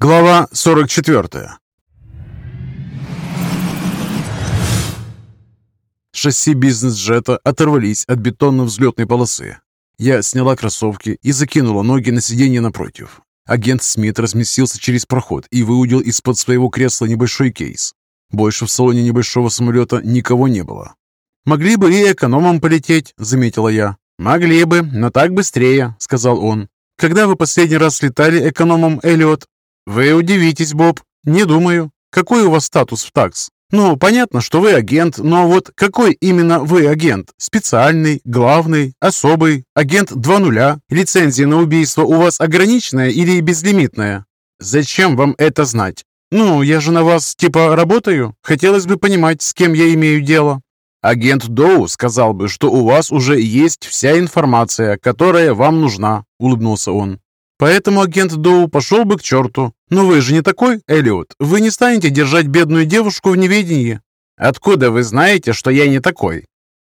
Глава 44 Шасси бизнес-джета оторвались от бетонно-взлетной полосы. Я сняла кроссовки и закинула ноги на сиденье напротив. Агент Смит разместился через проход и выудил из-под своего кресла небольшой кейс. Больше в салоне небольшого самолета никого не было. «Могли бы и экономом полететь», — заметила я. «Могли бы, но так быстрее», — сказал он. «Когда вы последний раз летали экономом, Эллиот?» «Вы удивитесь, Боб. Не думаю. Какой у вас статус в ТАКС?» «Ну, понятно, что вы агент, но вот какой именно вы агент? Специальный, главный, особый, агент 2.0? Лицензия на убийство у вас ограниченная или безлимитная?» «Зачем вам это знать?» «Ну, я же на вас типа работаю. Хотелось бы понимать, с кем я имею дело». «Агент Доу сказал бы, что у вас уже есть вся информация, которая вам нужна», — улыбнулся он. Поэтому агент Доу пошел бы к черту. Но вы же не такой, Элиот. Вы не станете держать бедную девушку в неведении. Откуда вы знаете, что я не такой?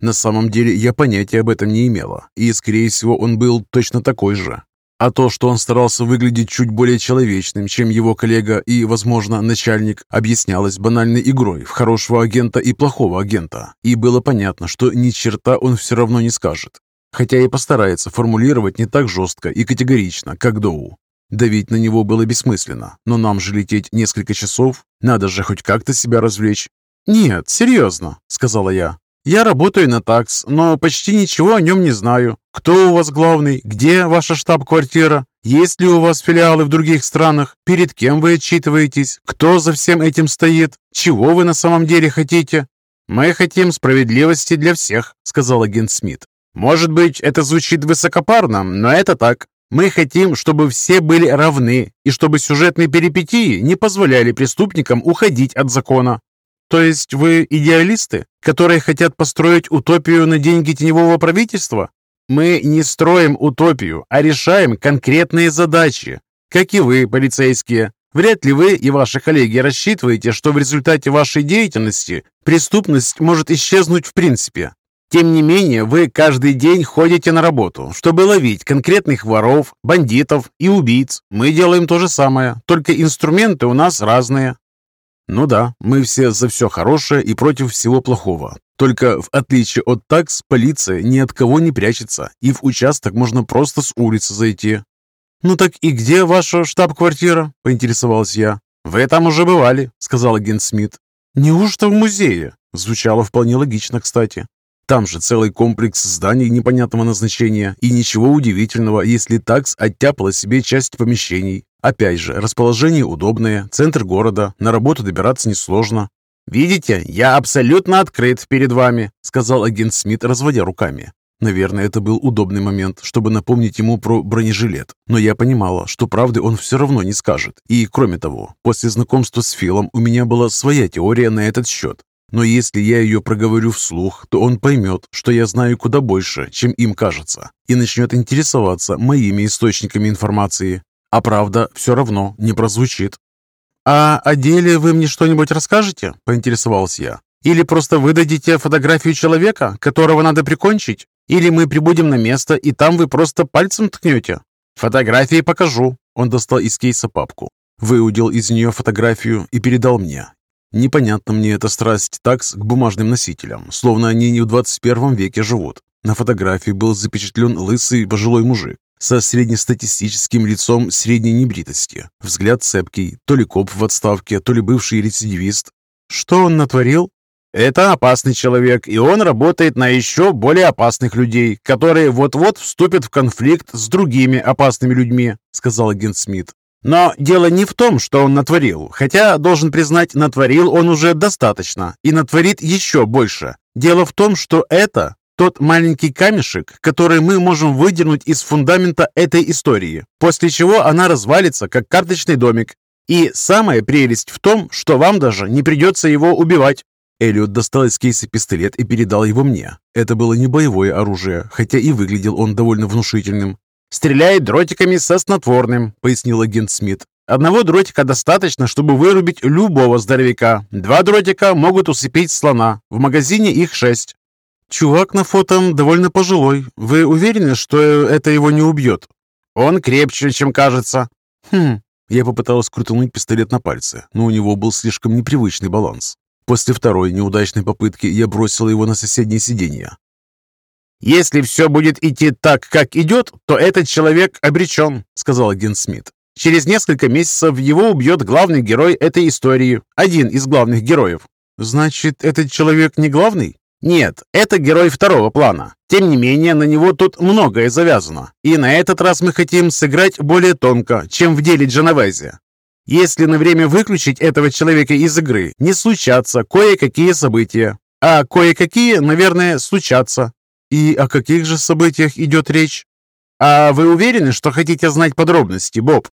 На самом деле я понятия об этом не имела, и, скорее всего, он был точно такой же. А то, что он старался выглядеть чуть более человечным, чем его коллега и, возможно, начальник, объяснялось банальной игрой в хорошего агента и плохого агента. И было понятно, что ни черта он все равно не скажет хотя и постарается формулировать не так жестко и категорично, как Доу. Давить на него было бессмысленно, но нам же лететь несколько часов, надо же хоть как-то себя развлечь. «Нет, серьезно», — сказала я. «Я работаю на ТАКС, но почти ничего о нем не знаю. Кто у вас главный? Где ваша штаб-квартира? Есть ли у вас филиалы в других странах? Перед кем вы отчитываетесь? Кто за всем этим стоит? Чего вы на самом деле хотите?» «Мы хотим справедливости для всех», — сказал агент Смит. Может быть, это звучит высокопарно, но это так. Мы хотим, чтобы все были равны, и чтобы сюжетные перипетии не позволяли преступникам уходить от закона. То есть вы идеалисты, которые хотят построить утопию на деньги теневого правительства? Мы не строим утопию, а решаем конкретные задачи. Как и вы, полицейские. Вряд ли вы и ваши коллеги рассчитываете, что в результате вашей деятельности преступность может исчезнуть в принципе. Тем не менее, вы каждый день ходите на работу, чтобы ловить конкретных воров, бандитов и убийц. Мы делаем то же самое, только инструменты у нас разные. Ну да, мы все за все хорошее и против всего плохого. Только в отличие от такс, полиция ни от кого не прячется, и в участок можно просто с улицы зайти. «Ну так и где ваша штаб-квартира?» – поинтересовалась я. «Вы там уже бывали», – сказал агент Смит. «Неужто в музее?» Звучало вполне логично, кстати. Там же целый комплекс зданий непонятного назначения, и ничего удивительного, если такс оттяпала себе часть помещений. Опять же, расположение удобное, центр города, на работу добираться несложно. «Видите, я абсолютно открыт перед вами», — сказал агент Смит, разводя руками. Наверное, это был удобный момент, чтобы напомнить ему про бронежилет. Но я понимала, что правды он все равно не скажет. И, кроме того, после знакомства с Филом у меня была своя теория на этот счет. Но если я ее проговорю вслух, то он поймет, что я знаю куда больше, чем им кажется, и начнет интересоваться моими источниками информации. А правда все равно не прозвучит. «А о деле вы мне что-нибудь расскажете?» – поинтересовался я. «Или просто выдадите фотографию человека, которого надо прикончить? Или мы прибудем на место, и там вы просто пальцем ткнете?» «Фотографии покажу». Он достал из кейса папку, выудил из нее фотографию и передал мне. Непонятно мне эта страсть такс к бумажным носителям, словно они не в 21 веке живут. На фотографии был запечатлен лысый пожилой мужик со среднестатистическим лицом средней небритости. Взгляд цепкий, то ли коп в отставке, то ли бывший рецидивист. Что он натворил? Это опасный человек, и он работает на еще более опасных людей, которые вот-вот вступят в конфликт с другими опасными людьми, сказал агент Смит. Но дело не в том, что он натворил, хотя, должен признать, натворил он уже достаточно и натворит еще больше. Дело в том, что это тот маленький камешек, который мы можем выдернуть из фундамента этой истории, после чего она развалится, как карточный домик. И самая прелесть в том, что вам даже не придется его убивать. Эллиот достал из кейса пистолет и передал его мне. Это было не боевое оружие, хотя и выглядел он довольно внушительным. «Стреляет дротиками со снотворным», — пояснил агент Смит. «Одного дротика достаточно, чтобы вырубить любого здоровяка. Два дротика могут усыпить слона. В магазине их шесть». «Чувак на фото довольно пожилой. Вы уверены, что это его не убьет?» «Он крепче, чем кажется». «Хм, Я попыталась крутануть пистолет на пальце, но у него был слишком непривычный баланс. После второй неудачной попытки я бросила его на соседнее сиденье. «Если все будет идти так, как идет, то этот человек обречен», — сказал агент Смит. «Через несколько месяцев его убьет главный герой этой истории, один из главных героев». «Значит, этот человек не главный?» Нет, это герой второго плана. Тем не менее, на него тут многое завязано. И на этот раз мы хотим сыграть более тонко, чем в деле Дженовезе. Если на время выключить этого человека из игры, не случатся кое-какие события. А кое-какие, наверное, случатся. И о каких же событиях идет речь? А вы уверены, что хотите знать подробности, Боб?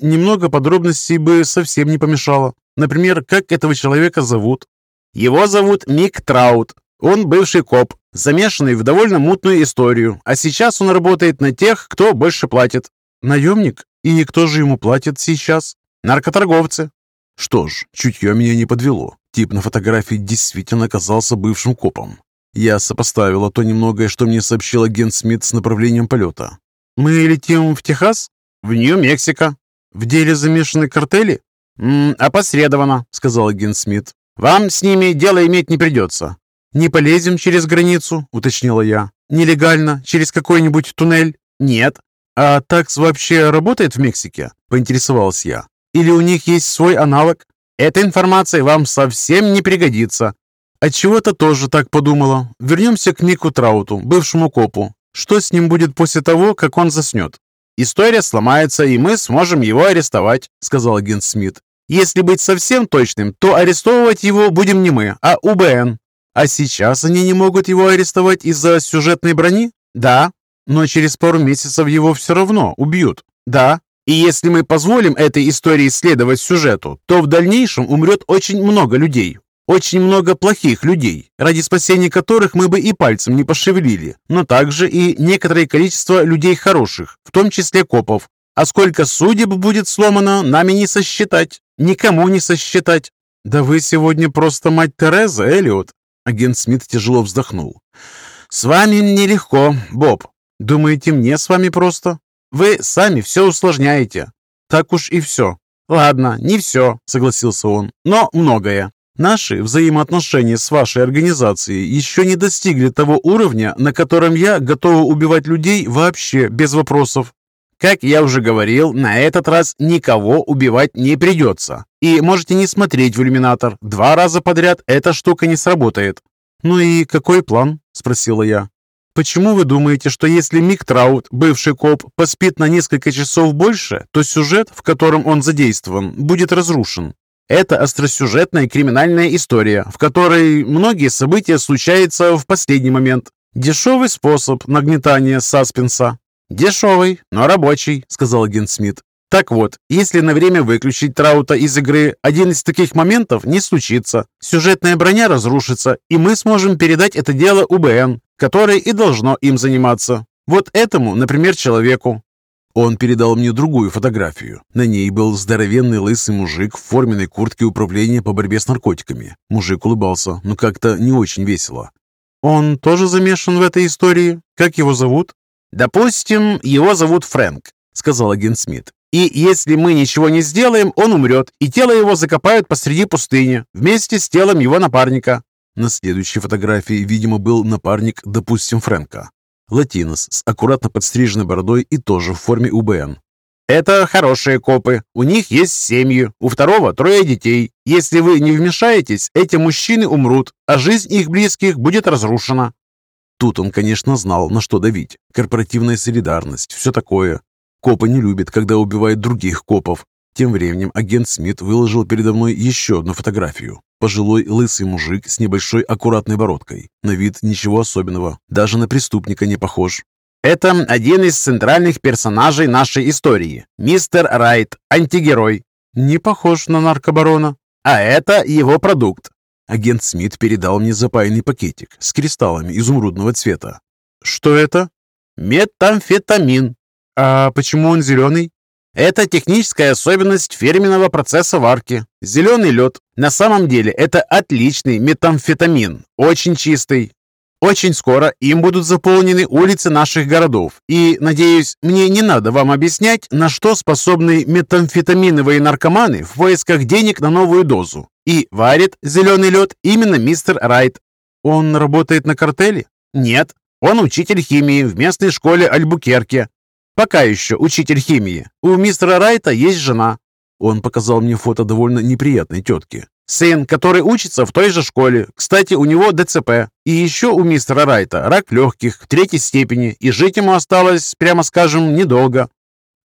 Немного подробностей бы совсем не помешало. Например, как этого человека зовут? Его зовут Мик Траут. Он бывший коп, замешанный в довольно мутную историю, а сейчас он работает на тех, кто больше платит. Наемник? И кто же ему платит сейчас? Наркоторговцы. Что ж, чутье меня не подвело. Тип на фотографии действительно оказался бывшим копом. Я сопоставила то немногое, что мне сообщил агент Смит с направлением полета. «Мы летим в Техас?» «В Нью-Мексико». «В деле замешаны картели?» «М -м, «Опосредованно», — сказал агент Смит. «Вам с ними дело иметь не придется. «Не полезем через границу?» — уточнила я. «Нелегально? Через какой-нибудь туннель?» «Нет». «А такс вообще работает в Мексике?» — поинтересовалась я. «Или у них есть свой аналог?» «Эта информация вам совсем не пригодится». Отчего-то тоже так подумала. Вернемся к Мику Трауту, бывшему копу. Что с ним будет после того, как он заснет? «История сломается, и мы сможем его арестовать», — сказал агент Смит. «Если быть совсем точным, то арестовывать его будем не мы, а УБН. А сейчас они не могут его арестовать из-за сюжетной брони? Да. Но через пару месяцев его все равно убьют. Да. И если мы позволим этой истории следовать сюжету, то в дальнейшем умрет очень много людей. Очень много плохих людей, ради спасения которых мы бы и пальцем не пошевелили, но также и некоторое количество людей хороших, в том числе копов. А сколько судеб будет сломано, нами не сосчитать. Никому не сосчитать. Да вы сегодня просто мать Тереза, Элиот. Агент Смит тяжело вздохнул. «С вами нелегко, Боб. Думаете, мне с вами просто? Вы сами все усложняете». «Так уж и все». «Ладно, не все», — согласился он, — «но многое. Наши взаимоотношения с вашей организацией еще не достигли того уровня, на котором я готова убивать людей вообще без вопросов. Как я уже говорил, на этот раз никого убивать не придется. И можете не смотреть в иллюминатор. Два раза подряд эта штука не сработает. «Ну и какой план?» – спросила я. «Почему вы думаете, что если Мик Траут, бывший коп, поспит на несколько часов больше, то сюжет, в котором он задействован, будет разрушен? Это остросюжетная криминальная история, в которой многие события случаются в последний момент. Дешевый способ нагнетания саспенса. «Дешевый, но рабочий», — сказал агент Смит. «Так вот, если на время выключить Траута из игры, один из таких моментов не случится. Сюжетная броня разрушится, и мы сможем передать это дело УБН, которое и должно им заниматься. Вот этому, например, человеку». Он передал мне другую фотографию. На ней был здоровенный лысый мужик в форменной куртке управления по борьбе с наркотиками. Мужик улыбался, но как-то не очень весело. «Он тоже замешан в этой истории? Как его зовут?» «Допустим, его зовут Фрэнк», — сказал агент Смит. «И если мы ничего не сделаем, он умрет, и тело его закопают посреди пустыни, вместе с телом его напарника». На следующей фотографии, видимо, был напарник, допустим, Фрэнка. Латинос с аккуратно подстриженной бородой и тоже в форме УБН. «Это хорошие копы. У них есть семьи. У второго трое детей. Если вы не вмешаетесь, эти мужчины умрут, а жизнь их близких будет разрушена. Тут он, конечно, знал, на что давить. Корпоративная солидарность, все такое. Копы не любят, когда убивают других копов. Тем временем агент Смит выложил передо мной еще одну фотографию. Пожилой лысый мужик с небольшой аккуратной бородкой. На вид ничего особенного, даже на преступника не похож. «Это один из центральных персонажей нашей истории. Мистер Райт, антигерой». «Не похож на наркобарона». «А это его продукт. Агент Смит передал мне запаянный пакетик с кристаллами изумрудного цвета. «Что это?» «Метамфетамин». «А почему он зеленый?» Это техническая особенность фирменного процесса варки. Зеленый лед. На самом деле это отличный метамфетамин. Очень чистый. Очень скоро им будут заполнены улицы наших городов. И, надеюсь, мне не надо вам объяснять, на что способны метамфетаминовые наркоманы в поисках денег на новую дозу. И варит зеленый лед именно мистер Райт. Он работает на картеле? Нет, он учитель химии в местной школе Альбукерке. Пока еще учитель химии. У мистера Райта есть жена. Он показал мне фото довольно неприятной тетки. Сын, который учится в той же школе. Кстати, у него ДЦП. И еще у мистера Райта рак легких третьей степени, и жить ему осталось, прямо скажем, недолго.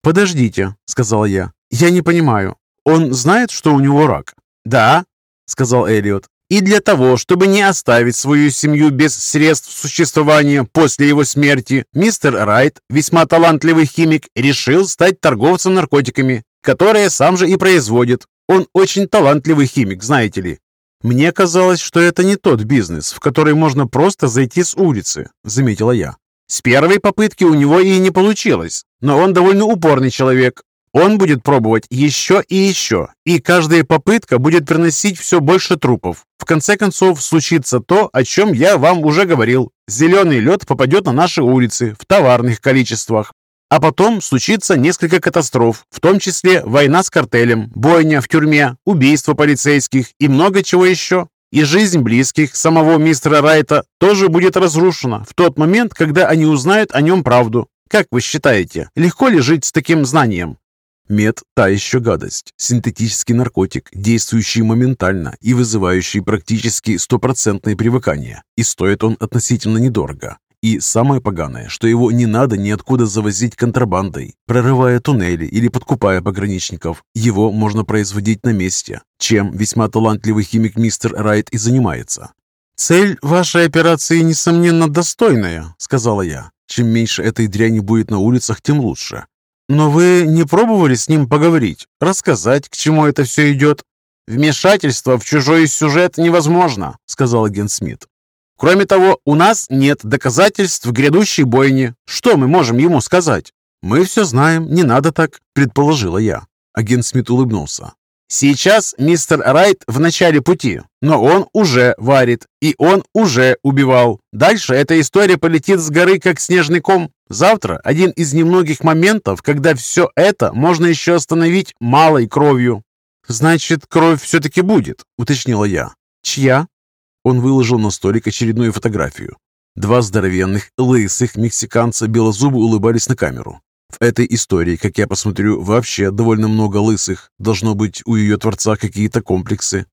«Подождите», — сказал я. «Я не понимаю. Он знает, что у него рак?» «Да», — сказал Элliot. «И для того, чтобы не оставить свою семью без средств существования после его смерти, мистер Райт, весьма талантливый химик, решил стать торговцем наркотиками, которые сам же и производит. Он очень талантливый химик, знаете ли. Мне казалось, что это не тот бизнес, в который можно просто зайти с улицы, заметила я. С первой попытки у него и не получилось, но он довольно упорный человек. Он будет пробовать еще и еще, и каждая попытка будет приносить все больше трупов. В конце концов, случится то, о чем я вам уже говорил. Зеленый лед попадет на наши улицы в товарных количествах. А потом случится несколько катастроф, в том числе война с картелем, бойня в тюрьме, убийство полицейских и много чего еще. И жизнь близких самого мистера Райта тоже будет разрушена в тот момент, когда они узнают о нем правду. Как вы считаете, легко ли жить с таким знанием? Мед – та еще гадость. Синтетический наркотик, действующий моментально и вызывающий практически стопроцентное привыкание. И стоит он относительно недорого. И самое поганое, что его не надо ниоткуда завозить контрабандой, прорывая туннели или подкупая пограничников. Его можно производить на месте, чем весьма талантливый химик мистер Райт и занимается. «Цель вашей операции, несомненно, достойная», — сказала я. «Чем меньше этой дряни будет на улицах, тем лучше». «Но вы не пробовали с ним поговорить, рассказать, к чему это все идет?» «Вмешательство в чужой сюжет невозможно», — сказал агент Смит. Кроме того, у нас нет доказательств грядущей бойни. Что мы можем ему сказать? Мы все знаем, не надо так, предположила я. Агент Смит улыбнулся. Сейчас мистер Райт в начале пути, но он уже варит, и он уже убивал. Дальше эта история полетит с горы, как снежный ком. Завтра один из немногих моментов, когда все это можно еще остановить малой кровью. «Значит, кровь все-таки будет», — уточнила я. «Чья?» Он выложил на столик очередную фотографию. Два здоровенных, лысых мексиканца белозубы улыбались на камеру. В этой истории, как я посмотрю, вообще довольно много лысых. Должно быть, у ее творца какие-то комплексы.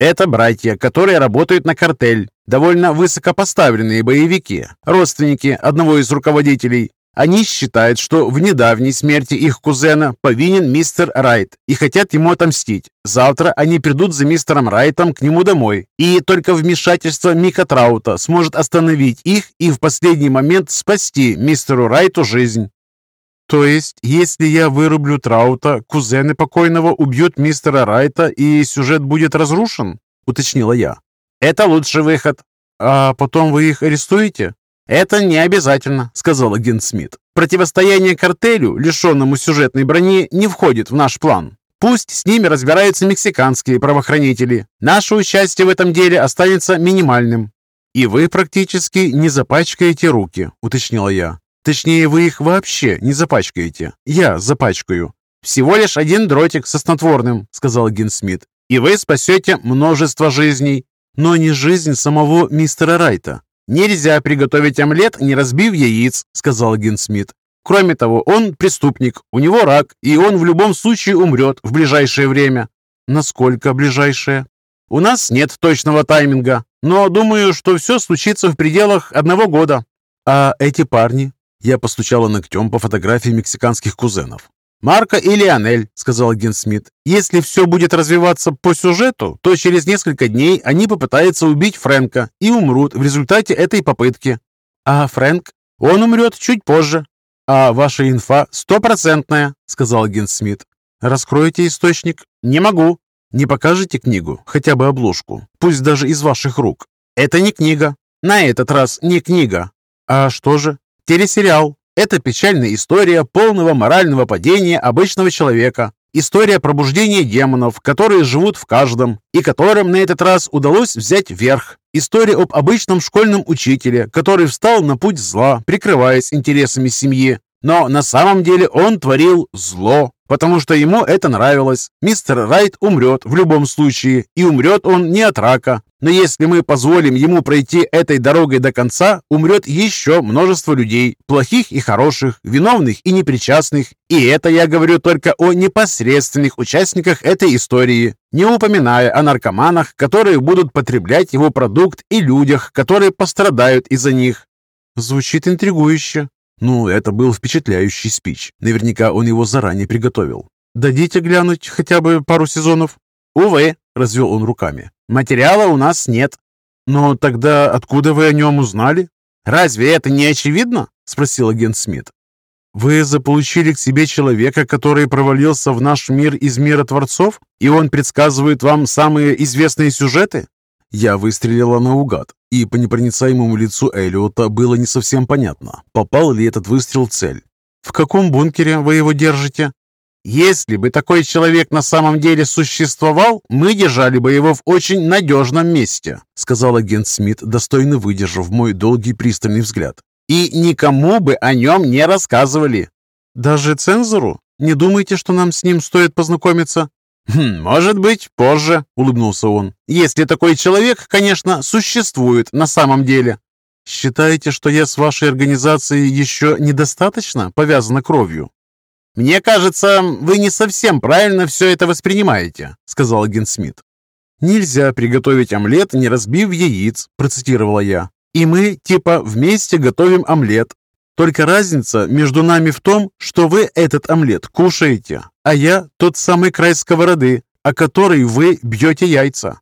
Это братья, которые работают на картель. Довольно высокопоставленные боевики, родственники одного из руководителей. Они считают, что в недавней смерти их кузена повинен мистер Райт и хотят ему отомстить. Завтра они придут за мистером Райтом к нему домой, и только вмешательство Мика Траута сможет остановить их и в последний момент спасти мистеру Райту жизнь. То есть, если я вырублю Траута, кузены покойного убьют мистера Райта и сюжет будет разрушен? Уточнила я. Это лучший выход. А потом вы их арестуете? «Это не обязательно», — сказал агент Смит. «Противостояние картелю, лишенному сюжетной брони, не входит в наш план. Пусть с ними разбираются мексиканские правоохранители. Наше участие в этом деле останется минимальным». «И вы практически не запачкаете руки», — уточнила я. «Точнее, вы их вообще не запачкаете. Я запачкаю». «Всего лишь один дротик со снотворным», — сказал агент Смит. «И вы спасете множество жизней». «Но не жизнь самого мистера Райта. «Нельзя приготовить омлет, не разбив яиц», — сказал агент Смит. «Кроме того, он преступник, у него рак, и он в любом случае умрет в ближайшее время». «Насколько ближайшее?» «У нас нет точного тайминга, но думаю, что все случится в пределах одного года». «А эти парни?» Я постучала ногтем по фотографии мексиканских кузенов. «Марко и Лионель», — сказал агент Смит. «Если все будет развиваться по сюжету, то через несколько дней они попытаются убить Фрэнка и умрут в результате этой попытки». «А Фрэнк? Он умрет чуть позже». «А ваша инфа стопроцентная», — сказал агент Смит. «Раскроете источник?» «Не могу». «Не покажете книгу? Хотя бы обложку? Пусть даже из ваших рук». «Это не книга. На этот раз не книга». «А что же?» «Телесериал». Это печальная история полного морального падения обычного человека. История пробуждения демонов, которые живут в каждом, и которым на этот раз удалось взять верх. История об обычном школьном учителе, который встал на путь зла, прикрываясь интересами семьи. Но на самом деле он творил зло, потому что ему это нравилось. Мистер Райт умрет в любом случае, и умрет он не от рака. Но если мы позволим ему пройти этой дорогой до конца, умрет еще множество людей, плохих и хороших, виновных и непричастных. И это я говорю только о непосредственных участниках этой истории, не упоминая о наркоманах, которые будут потреблять его продукт, и людях, которые пострадают из-за них. Звучит интригующе. Ну, это был впечатляющий спич. Наверняка он его заранее приготовил. «Дадите глянуть хотя бы пару сезонов?» «Увы», — развел он руками. «Материала у нас нет». «Но тогда откуда вы о нем узнали?» «Разве это не очевидно?» — спросил агент Смит. «Вы заполучили к себе человека, который провалился в наш мир из мира творцов, и он предсказывает вам самые известные сюжеты?» Я выстрелила наугад, и по непроницаемому лицу Эллиота было не совсем понятно, попал ли этот выстрел в цель. «В каком бункере вы его держите?» «Если бы такой человек на самом деле существовал, мы держали бы его в очень надежном месте», сказал агент Смит, достойно выдержав мой долгий пристальный взгляд. «И никому бы о нем не рассказывали». «Даже цензору? Не думаете, что нам с ним стоит познакомиться?» «Хм, «Может быть, позже», — улыбнулся он. «Если такой человек, конечно, существует на самом деле». «Считаете, что я с вашей организацией еще недостаточно повязана кровью?» «Мне кажется, вы не совсем правильно все это воспринимаете», — сказал агент Смит. «Нельзя приготовить омлет, не разбив яиц», — процитировала я. «И мы, типа, вместе готовим омлет. Только разница между нами в том, что вы этот омлет кушаете, а я тот самый край сковороды, о который вы бьете яйца.